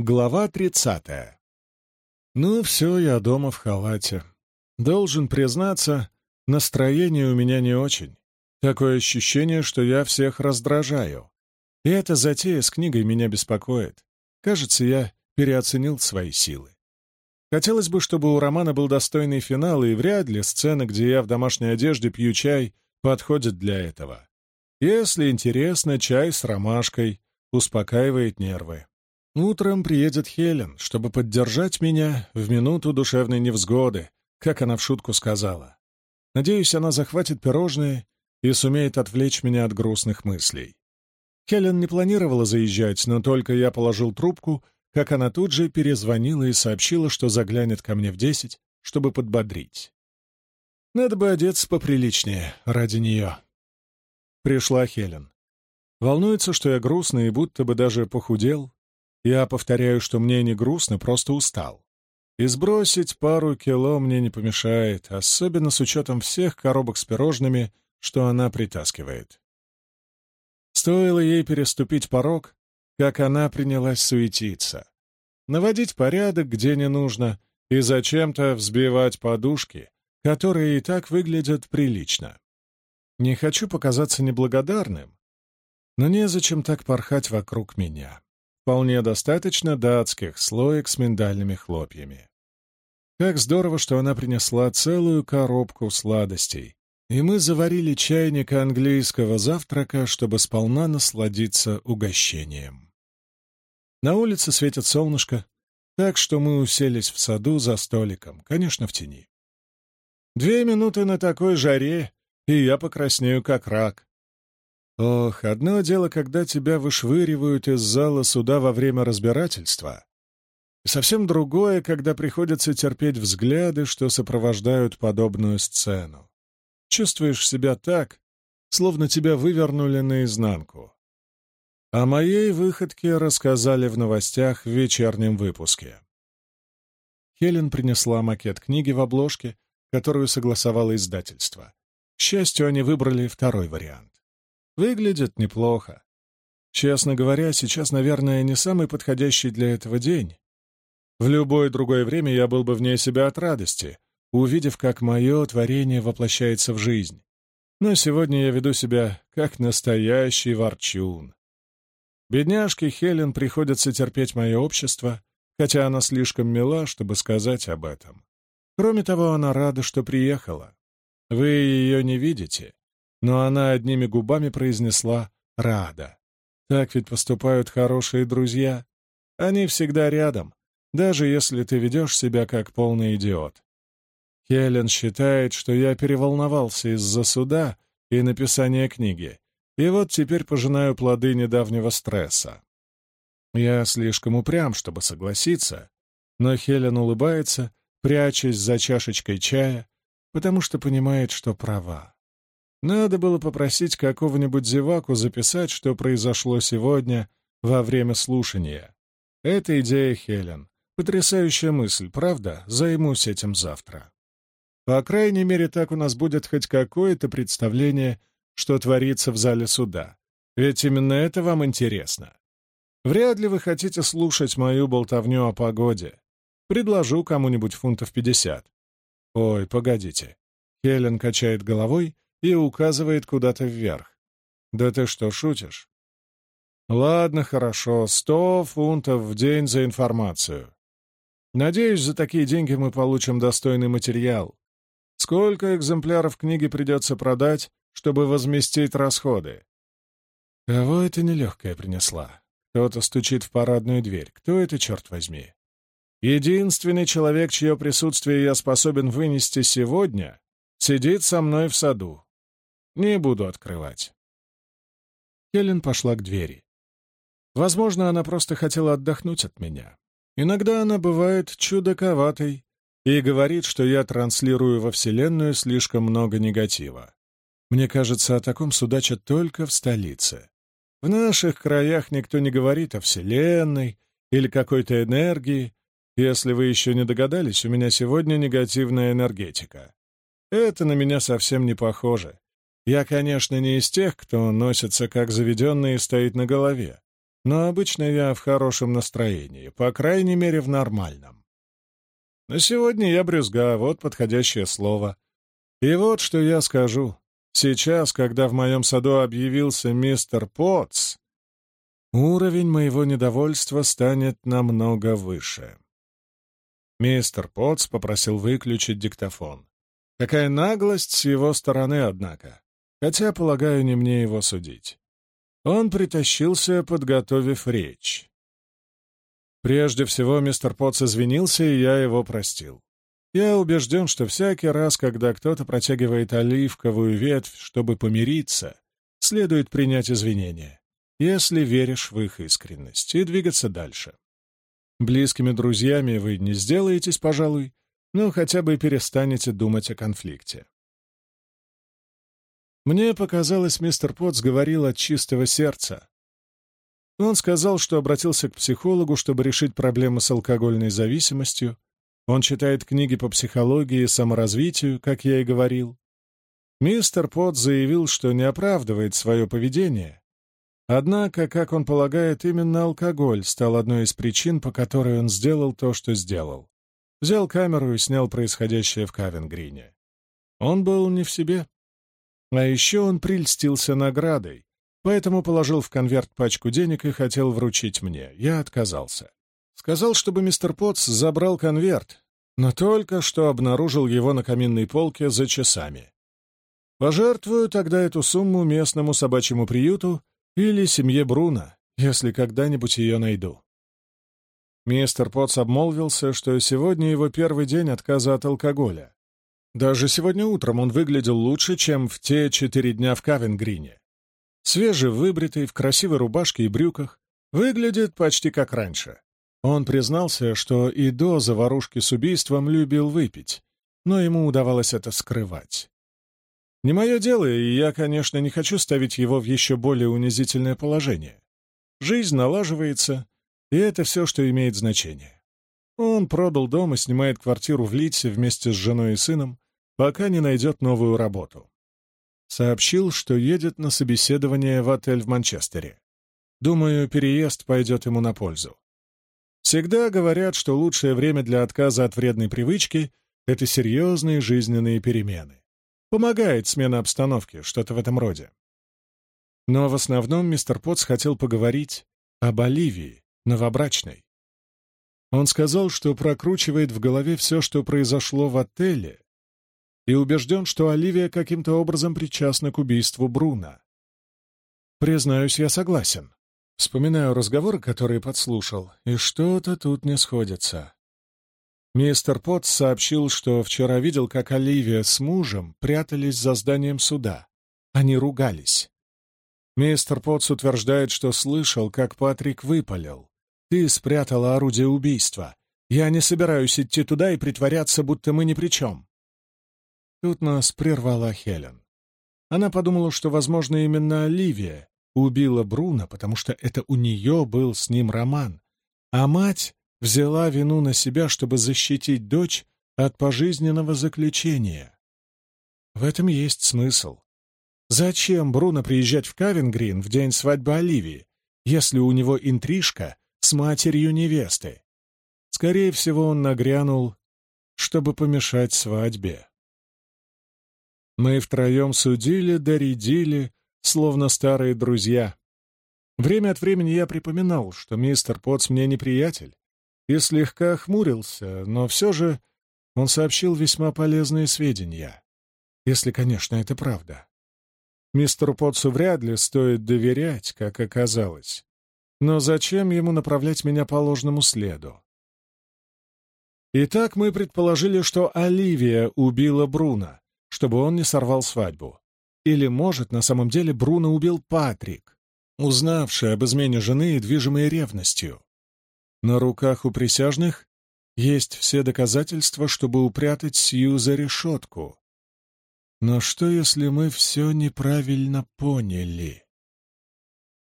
Глава тридцатая. Ну, все, я дома в халате. Должен признаться, настроение у меня не очень. Такое ощущение, что я всех раздражаю. И эта затея с книгой меня беспокоит. Кажется, я переоценил свои силы. Хотелось бы, чтобы у романа был достойный финал, и вряд ли сцена, где я в домашней одежде пью чай, подходит для этого. Если интересно, чай с ромашкой успокаивает нервы. Утром приедет Хелен, чтобы поддержать меня в минуту душевной невзгоды, как она в шутку сказала. Надеюсь, она захватит пирожные и сумеет отвлечь меня от грустных мыслей. Хелен не планировала заезжать, но только я положил трубку, как она тут же перезвонила и сообщила, что заглянет ко мне в десять, чтобы подбодрить. Надо бы одеться поприличнее ради нее. Пришла Хелен. Волнуется, что я грустный и будто бы даже похудел. Я повторяю, что мне не грустно, просто устал. И сбросить пару кило мне не помешает, особенно с учетом всех коробок с пирожными, что она притаскивает. Стоило ей переступить порог, как она принялась суетиться. Наводить порядок, где не нужно, и зачем-то взбивать подушки, которые и так выглядят прилично. Не хочу показаться неблагодарным, но незачем так порхать вокруг меня. Вполне достаточно датских слоек с миндальными хлопьями. Как здорово, что она принесла целую коробку сладостей, и мы заварили чайник английского завтрака, чтобы сполна насладиться угощением. На улице светит солнышко, так что мы уселись в саду за столиком, конечно, в тени. Две минуты на такой жаре, и я покраснею, как рак. Ох, одно дело, когда тебя вышвыривают из зала суда во время разбирательства, и совсем другое, когда приходится терпеть взгляды, что сопровождают подобную сцену. Чувствуешь себя так, словно тебя вывернули наизнанку. О моей выходке рассказали в новостях в вечернем выпуске. Хелен принесла макет книги в обложке, которую согласовало издательство. К счастью, они выбрали второй вариант. Выглядит неплохо. Честно говоря, сейчас, наверное, не самый подходящий для этого день. В любое другое время я был бы вне себя от радости, увидев, как мое творение воплощается в жизнь. Но сегодня я веду себя как настоящий ворчун. Бедняжке Хелен приходится терпеть мое общество, хотя она слишком мила, чтобы сказать об этом. Кроме того, она рада, что приехала. Вы ее не видите, но она одними губами произнесла «рада». Так ведь поступают хорошие друзья. Они всегда рядом, даже если ты ведешь себя как полный идиот. Хелен считает, что я переволновался из-за суда и написания книги, и вот теперь пожинаю плоды недавнего стресса. Я слишком упрям, чтобы согласиться, но Хелен улыбается, прячась за чашечкой чая, потому что понимает, что права. Надо было попросить какого-нибудь зеваку записать, что произошло сегодня во время слушания. Это идея Хелен. Потрясающая мысль, правда? Займусь этим завтра. По крайней мере, так у нас будет хоть какое-то представление что творится в зале суда. Ведь именно это вам интересно. Вряд ли вы хотите слушать мою болтовню о погоде. Предложу кому-нибудь фунтов пятьдесят. Ой, погодите. Хелен качает головой и указывает куда-то вверх. Да ты что, шутишь? Ладно, хорошо, сто фунтов в день за информацию. Надеюсь, за такие деньги мы получим достойный материал. Сколько экземпляров книги придется продать, чтобы возместить расходы. Кого это нелегкая принесла? Кто-то стучит в парадную дверь. Кто это, черт возьми? Единственный человек, чье присутствие я способен вынести сегодня, сидит со мной в саду. Не буду открывать. Хелен пошла к двери. Возможно, она просто хотела отдохнуть от меня. Иногда она бывает чудаковатой и говорит, что я транслирую во Вселенную слишком много негатива. Мне кажется, о таком судачат только в столице. В наших краях никто не говорит о Вселенной или какой-то энергии. Если вы еще не догадались, у меня сегодня негативная энергетика. Это на меня совсем не похоже. Я, конечно, не из тех, кто носится как заведенный и стоит на голове. но обычно я в хорошем настроении, по крайней мере, в нормальном. Но сегодня я брюзга, вот подходящее слово. И вот что я скажу. Сейчас, когда в моем саду объявился мистер Потс, уровень моего недовольства станет намного выше. Мистер Потс попросил выключить диктофон. Какая наглость с его стороны, однако. Хотя, полагаю, не мне его судить. Он притащился, подготовив речь. Прежде всего, мистер Потс извинился, и я его простил. Я убежден, что всякий раз, когда кто-то протягивает оливковую ветвь, чтобы помириться, следует принять извинения, если веришь в их искренность, и двигаться дальше. Близкими друзьями вы не сделаетесь, пожалуй, но хотя бы перестанете думать о конфликте. Мне показалось, мистер Потс говорил от чистого сердца. Он сказал, что обратился к психологу, чтобы решить проблемы с алкогольной зависимостью. Он читает книги по психологии и саморазвитию, как я и говорил. Мистер Потс заявил, что не оправдывает свое поведение. Однако, как он полагает, именно алкоголь стал одной из причин, по которой он сделал то, что сделал. Взял камеру и снял происходящее в Кавенгрине. Он был не в себе. А еще он прельстился наградой, поэтому положил в конверт пачку денег и хотел вручить мне. Я отказался. Сказал, чтобы мистер Потс забрал конверт, но только что обнаружил его на каминной полке за часами. Пожертвую тогда эту сумму местному собачьему приюту или семье Бруно, если когда-нибудь ее найду. Мистер Потс обмолвился, что сегодня его первый день отказа от алкоголя. Даже сегодня утром он выглядел лучше, чем в те четыре дня в Кавенгрине. Свежевыбритый, в красивой рубашке и брюках, выглядит почти как раньше. Он признался, что и до заварушки с убийством любил выпить, но ему удавалось это скрывать. Не мое дело, и я, конечно, не хочу ставить его в еще более унизительное положение. Жизнь налаживается, и это все, что имеет значение. Он продал дом и снимает квартиру в Литсе вместе с женой и сыном, пока не найдет новую работу. Сообщил, что едет на собеседование в отель в Манчестере. Думаю, переезд пойдет ему на пользу. Всегда говорят, что лучшее время для отказа от вредной привычки — это серьезные жизненные перемены. Помогает смена обстановки, что-то в этом роде. Но в основном мистер Потс хотел поговорить об Оливии, новобрачной. Он сказал, что прокручивает в голове все, что произошло в отеле, и убежден, что Оливия каким-то образом причастна к убийству Бруна. Признаюсь, я согласен. Вспоминаю разговоры, которые подслушал, и что-то тут не сходится. Мистер Потт сообщил, что вчера видел, как Оливия с мужем прятались за зданием суда. Они ругались. Мистер Потс утверждает, что слышал, как Патрик выпалил. «Ты спрятала орудие убийства. Я не собираюсь идти туда и притворяться, будто мы ни при чем. Тут нас прервала Хелен. Она подумала, что, возможно, именно Оливия убила Бруно, потому что это у нее был с ним роман, а мать взяла вину на себя, чтобы защитить дочь от пожизненного заключения. В этом есть смысл. Зачем Бруно приезжать в Кавенгрин в день свадьбы Оливии, если у него интрижка с матерью невесты? Скорее всего, он нагрянул, чтобы помешать свадьбе. Мы втроем судили, доредили, словно старые друзья. Время от времени я припоминал, что мистер Потс мне неприятель, и слегка хмурился, но все же он сообщил весьма полезные сведения. Если, конечно, это правда. Мистеру Потсу вряд ли стоит доверять, как оказалось. Но зачем ему направлять меня по ложному следу? Итак, мы предположили, что Оливия убила Бруна, чтобы он не сорвал свадьбу. Или, может, на самом деле Бруно убил Патрик, узнавший об измене жены и движимой ревностью. На руках у присяжных есть все доказательства, чтобы упрятать Сью за решетку. Но что, если мы все неправильно поняли?